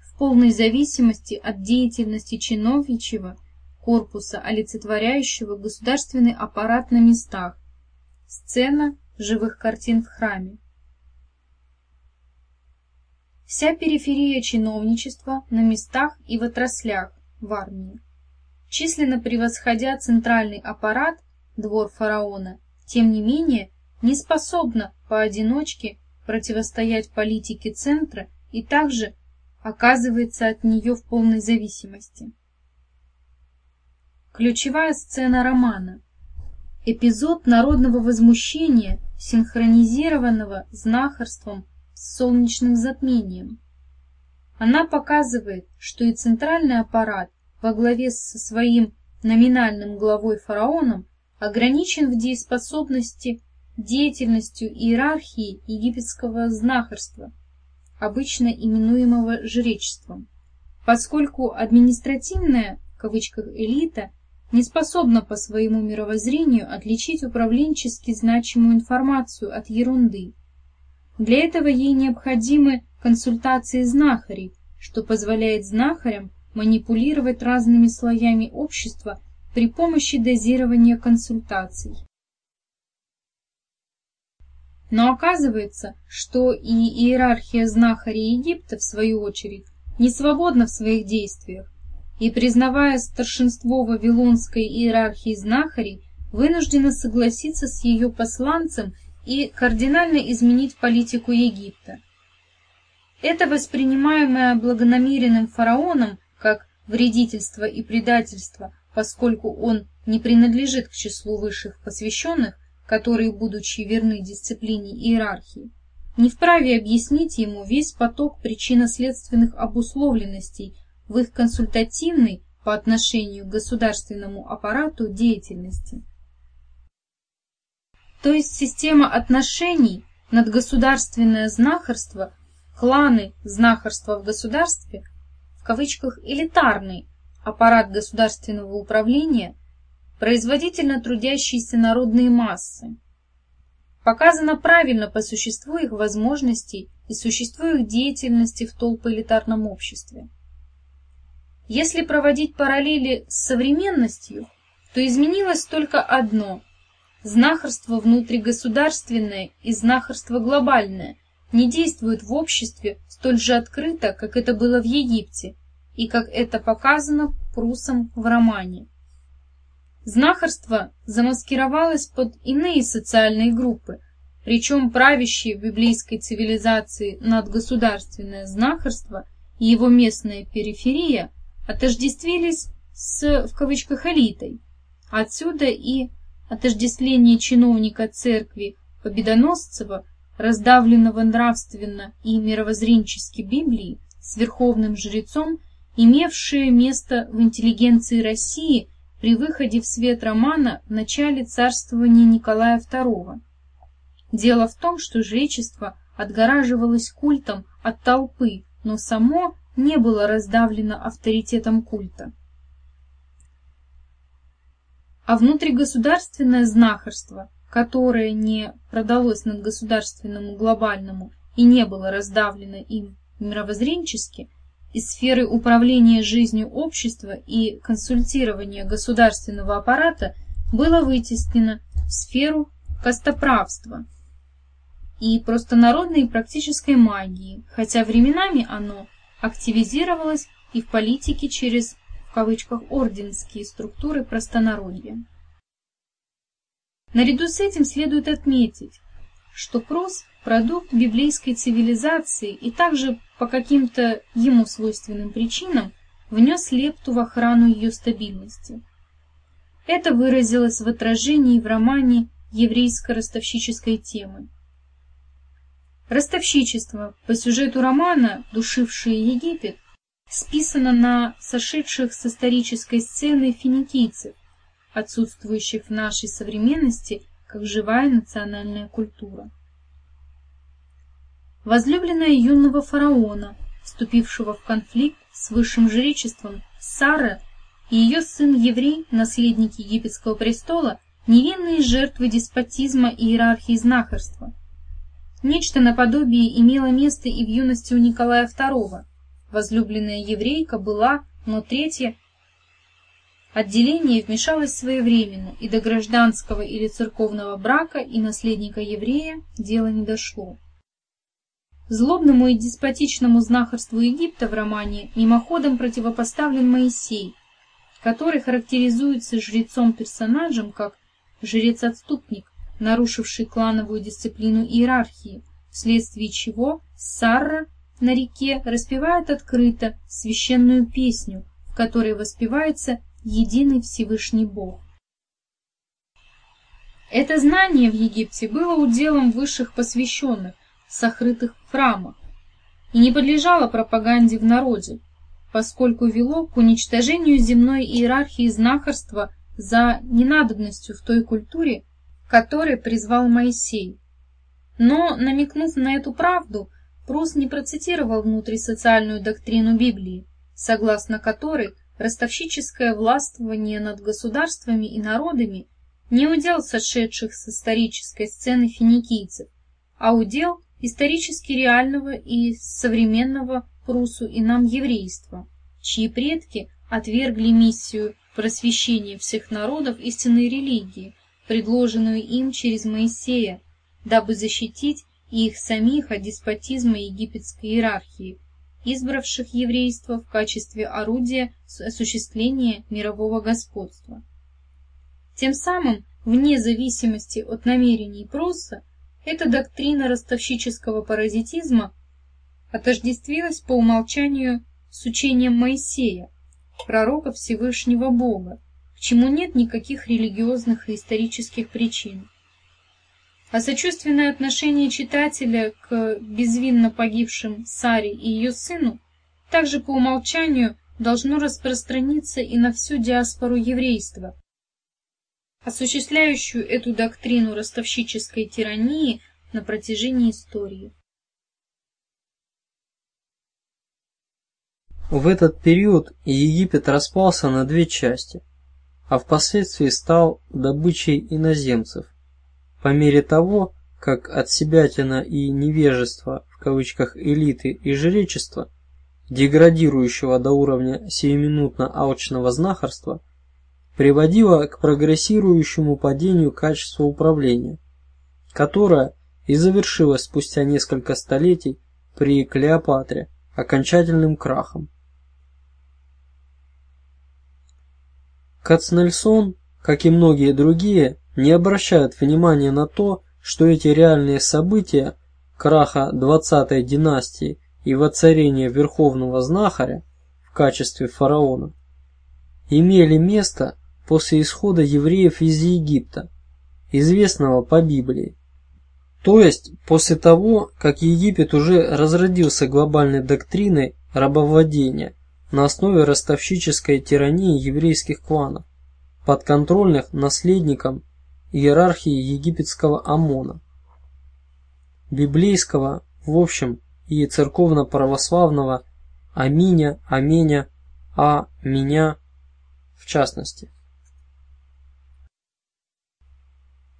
в полной зависимости от деятельности чиновничьего корпуса, олицетворяющего государственный аппарат на местах, Сцена живых картин в храме. Вся периферия чиновничества на местах и в отраслях в армии. Численно превосходя центральный аппарат, двор фараона, тем не менее не способна поодиночке противостоять политике центра и также оказывается от нее в полной зависимости. Ключевая сцена романа. Эпизод народного возмущения, синхронизированного знахарством с солнечным затмением. Она показывает, что и центральный аппарат во главе со своим номинальным главой фараоном ограничен в дееспособности деятельностью иерархии египетского знахарства, обычно именуемого жречеством, поскольку административная в кавычках элита не способна по своему мировоззрению отличить управленчески значимую информацию от ерунды. Для этого ей необходимы консультации знахарей, что позволяет знахарям манипулировать разными слоями общества при помощи дозирования консультаций. Но оказывается, что и иерархия знахарей Египта, в свою очередь, не свободна в своих действиях, и, признавая старшинство вавилонской иерархии знахарей, вынуждена согласиться с ее посланцем и кардинально изменить политику Египта. Это воспринимаемое благонамеренным фараоном как вредительство и предательство, поскольку он не принадлежит к числу высших посвященных, которые, будучи верны дисциплине иерархии, не вправе объяснить ему весь поток причинно-следственных обусловленностей в их консультативной по отношению к государственному аппарату деятельности. То есть система отношений надгосударственное знахарство, кланы знахарства в государстве, в кавычках элитарный аппарат государственного управления, производительно трудящиеся народные массы. Показано правильно по существу их возможностей и существу их деятельности в толпо элитарном обществе. Если проводить параллели с современностью, то изменилось только одно – знахарство внутригосударственное и знахарство глобальное не действуют в обществе столь же открыто, как это было в Египте, и как это показано Прусом в романе. Знахарство замаскировалось под иные социальные группы, причем правящие в библейской цивилизации надгосударственное знахарство и его местная периферия отождествились с, в кавычках, элитой. Отсюда и отождествление чиновника церкви Победоносцева, раздавленного нравственно и мировоззренчески Библии, с верховным жрецом, имевшее место в интеллигенции России при выходе в свет романа в начале царствования Николая II. Дело в том, что жречество отгораживалось культом от толпы, но само не было раздавлено авторитетом культа. А внутригосударственное знахарство, которое не продалось надгосударственному глобальному и не было раздавлено им мировоззренчески, из сферы управления жизнью общества и консультирования государственного аппарата было вытеснено в сферу костоправства и простонародной практической магии, хотя временами оно активизировалась и в политике через, в кавычках, орденские структуры простонародья. Наряду с этим следует отметить, что Прус – продукт библейской цивилизации и также по каким-то ему свойственным причинам внес лепту в охрану ее стабильности. Это выразилось в отражении в романе еврейско-ростовщической темы. Ростовщичество по сюжету романа «Душившие Египет» списано на сошедших с исторической сцены финикийцев, отсутствующих в нашей современности как живая национальная культура. Возлюбленная юного фараона, вступившего в конфликт с высшим жречеством Сара и ее сын-еврей, наследник египетского престола, невинные жертвы деспотизма и иерархии знахарства – Нечто наподобие имело место и в юности у Николая II. Возлюбленная еврейка была, но третье отделение вмешалось своевременно, и до гражданского или церковного брака и наследника еврея дело не дошло. Злобному и деспотичному знахарству Египта в романе мимоходом противопоставлен Моисей, который характеризуется жрецом-персонажем как жрец-отступник, нарушивший клановую дисциплину иерархии, вследствие чего Сарра на реке распевает открыто священную песню, в которой воспевается единый Всевышний Бог. Это знание в Египте было уделом высших посвященных, сокрытых в храмах, и не подлежало пропаганде в народе, поскольку вело к уничтожению земной иерархии знахарства за ненадобностью в той культуре, которой призвал Моисей. Но, намекнув на эту правду, Прус не процитировал внутрисоциальную доктрину Библии, согласно которой ростовщическое властвование над государствами и народами не удел сошедших с исторической сцены финикийцев, а удел исторически реального и современного Прусу и нам еврейства, чьи предки отвергли миссию просвещения всех народов истинной религии, предложенную им через Моисея, дабы защитить их самих от деспотизма египетской иерархии, избравших еврейство в качестве орудия осуществления мирового господства. Тем самым, вне зависимости от намерений Прусса, эта доктрина ростовщического паразитизма отождествилась по умолчанию с учением Моисея, пророка Всевышнего Бога, чему нет никаких религиозных и исторических причин. А сочувственное отношение читателя к безвинно погибшим Саре и ее сыну также по умолчанию должно распространиться и на всю диаспору еврейства, осуществляющую эту доктрину ростовщической тирании на протяжении истории. В этот период Египет распался на две части, а впоследствии стал добычей иноземцев. По мере того, как от себятина и невежества в кавычках элиты и жречества, деградирующего до уровня сиюминутно-алчного знахарства, приводило к прогрессирующему падению качества управления, которое и завершилось спустя несколько столетий при Клеопатре окончательным крахом. Кацнельсон, как и многие другие, не обращают внимания на то, что эти реальные события краха 20-й династии и воцарения верховного знахаря в качестве фараона имели место после исхода евреев из Египта, известного по Библии. То есть после того, как Египет уже разродился глобальной доктриной рабовладения на основе ростовщической тирании еврейских кланов, подконтрольных наследникам иерархии египетского ОМОНа, библейского, в общем, и церковно-православного Аминя, Аменя, А, Меня, в частности.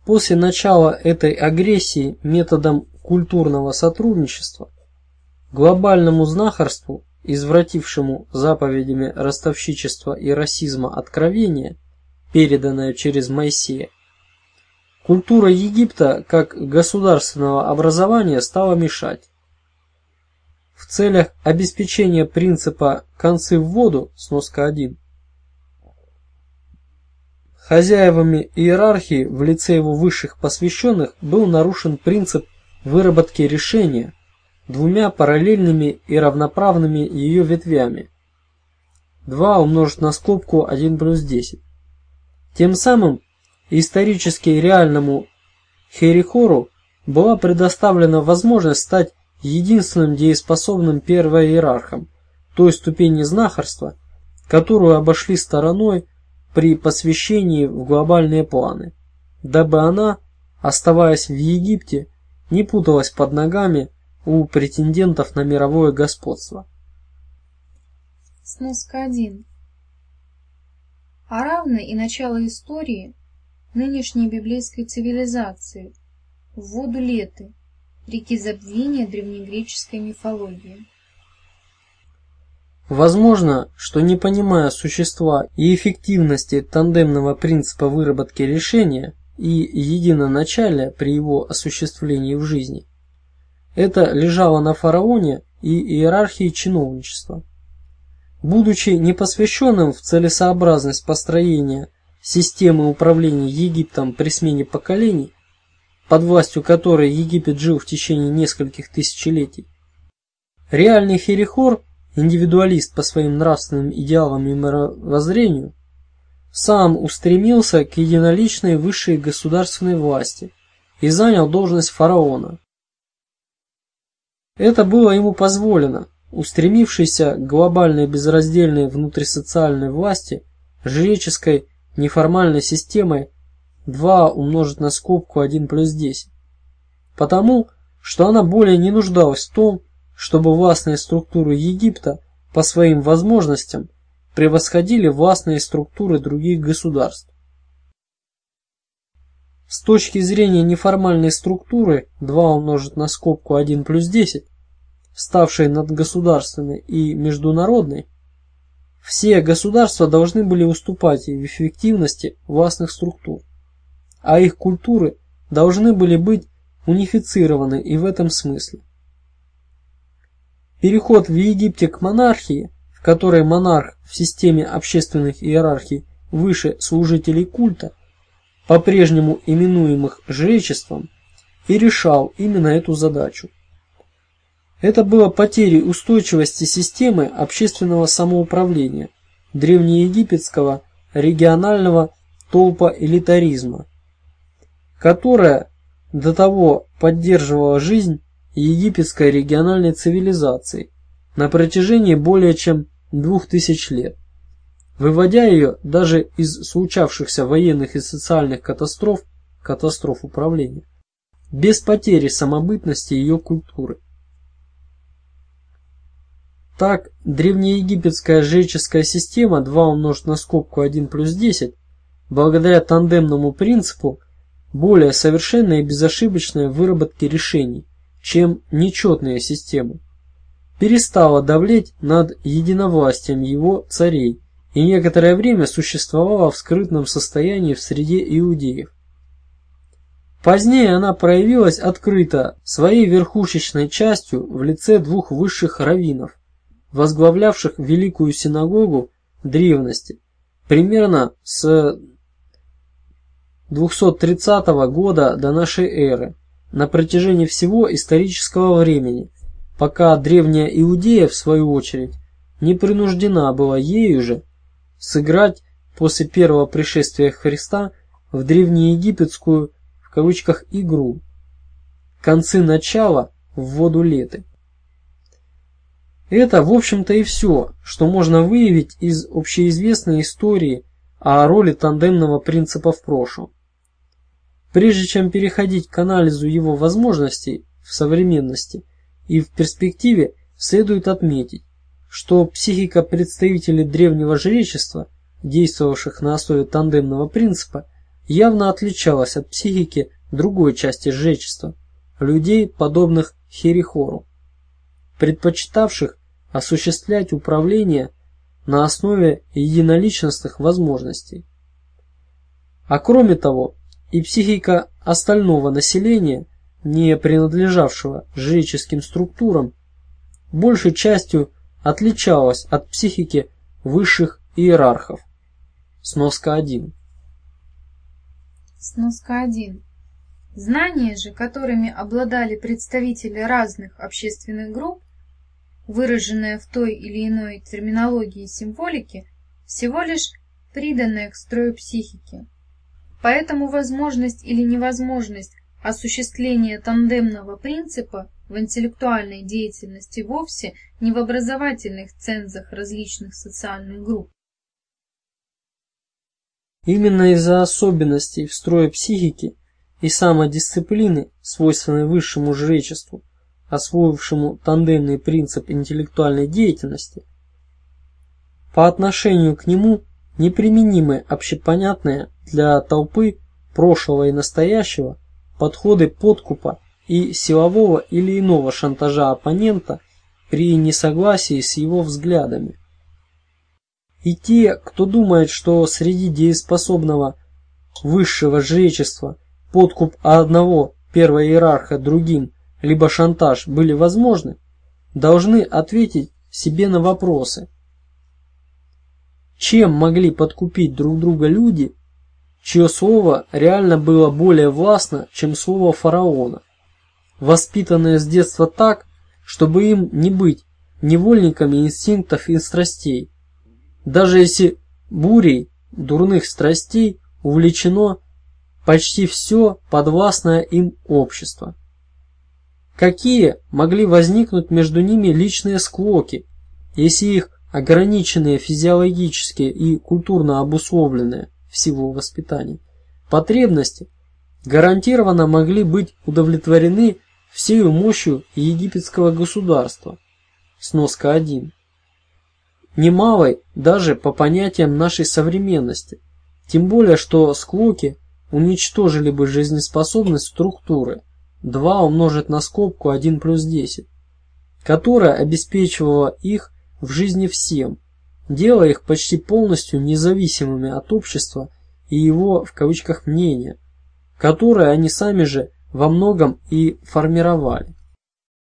После начала этой агрессии методом культурного сотрудничества глобальному знахарству извратившему заповедями ростовщичества и расизма откровение, переданное через Моисея, культура Египта как государственного образования стала мешать. В целях обеспечения принципа «концы в воду» сноска 1 хозяевами иерархии в лице его высших посвященных был нарушен принцип выработки решения, двумя параллельными и равноправными ее ветвями. 2 умножить на скобку 1 плюс 10. Тем самым исторически реальному Херихору была предоставлена возможность стать единственным дееспособным первоиерархом той ступени знахарства, которую обошли стороной при посвящении в глобальные планы, дабы она, оставаясь в Египте, не путалась под ногами у претендентов на мировое господство. Сноска 1. А равно и начало истории нынешней библейской цивилизации в воду Леты, реки забвения древнегреческой мифологии. Возможно, что не понимая существа и эффективности тандемного принципа выработки решения и единоначалия при его осуществлении в жизни, это лежало на фараоне и иерархии чиновничества. Будучи непосвященным в целесообразность построения системы управления Египтом при смене поколений, под властью которой Египет жил в течение нескольких тысячелетий, Реальный Херихор, индивидуалист по своим нравственным идеалам и мировоззрению, сам устремился к единоличной высшей государственной власти и занял должность фараона. Это было ему позволено, устремившейся к глобальной безраздельной внутрисоциальной власти, жреческой неформальной системой 2 умножить на скобку 1 плюс 10. Потому, что она более не нуждалась в том, чтобы властные структуры Египта по своим возможностям превосходили властные структуры других государств. С точки зрения неформальной структуры 2 умножить на скобку 1 плюс 10, ставшей надгосударственной и международной, все государства должны были уступать в эффективности властных структур, а их культуры должны были быть унифицированы и в этом смысле. Переход в Египте к монархии, в которой монарх в системе общественных иерархий выше служителей культа, по-прежнему именуемых жречеством, и решал именно эту задачу. Это было потерей устойчивости системы общественного самоуправления, древнеегипетского регионального толпа элитаризма, которая до того поддерживала жизнь египетской региональной цивилизации на протяжении более чем двух тысяч лет, выводя ее даже из случавшихся военных и социальных катастроф, катастроф управления, без потери самобытности ее культуры. Так, древнеегипетская жреческая система 2 умножить на скобку 1 плюс 10, благодаря тандемному принципу, более совершенная и безошибочная в выработке решений, чем нечетные системы, перестала давлеть над единовластием его царей и некоторое время существовала в скрытном состоянии в среде иудеев. Позднее она проявилась открыто своей верхушечной частью в лице двух высших раввинов, возглавлявших Великую Синагогу древности, примерно с 230 года до нашей эры, на протяжении всего исторического времени, пока древняя Иудея, в свою очередь, не принуждена была ею же сыграть после первого пришествия Христа в древнеегипетскую в кавычках игру концы начала в воду леты. Это, в общем-то, и все, что можно выявить из общеизвестной истории о роли тандемного принципа в прошлом. Прежде чем переходить к анализу его возможностей в современности и в перспективе, следует отметить, что психика представителей древнего жречества, действовавших на основе тандемного принципа, явно отличалась от психики другой части жречества, людей, подобных Херихору предпочитавших осуществлять управление на основе единоличностных возможностей. А кроме того, и психика остального населения, не принадлежавшего жреческим структурам, большей частью отличалась от психики высших иерархов. Сноска 1. Сноска 1. Знания же, которыми обладали представители разных общественных групп, выраженное в той или иной терминологии и символике, всего лишь приданное к строю психики. Поэтому возможность или невозможность осуществления тандемного принципа в интеллектуальной деятельности вовсе не в образовательных цензах различных социальных групп. Именно из-за особенностей в строе психики и самодисциплины, свойственной высшему жречеству, освоившему тандемный принцип интеллектуальной деятельности, по отношению к нему неприменимы общепонятные для толпы прошлого и настоящего подходы подкупа и силового или иного шантажа оппонента при несогласии с его взглядами. И те, кто думает, что среди дееспособного высшего жречества подкуп одного первого иерарха другим либо шантаж были возможны, должны ответить себе на вопросы. Чем могли подкупить друг друга люди, чье слово реально было более властно, чем слово фараона, воспитанные с детства так, чтобы им не быть невольниками инстинктов и страстей. Даже если бурей дурных страстей увлечено почти все подвластное им общество. Какие могли возникнуть между ними личные склоки, если их ограниченные физиологически и культурно обусловленные в силу воспитания потребности гарантированно могли быть удовлетворены всей мощью египетского государства. Сноска 1. Немалой даже по понятиям нашей современности, тем более что склоки уничтожили бы жизнеспособность структуры 2 умножить на скобку 1 плюс 10, которая обеспечивала их в жизни всем, делая их почти полностью независимыми от общества и его в кавычках мнения, которое они сами же во многом и формировали.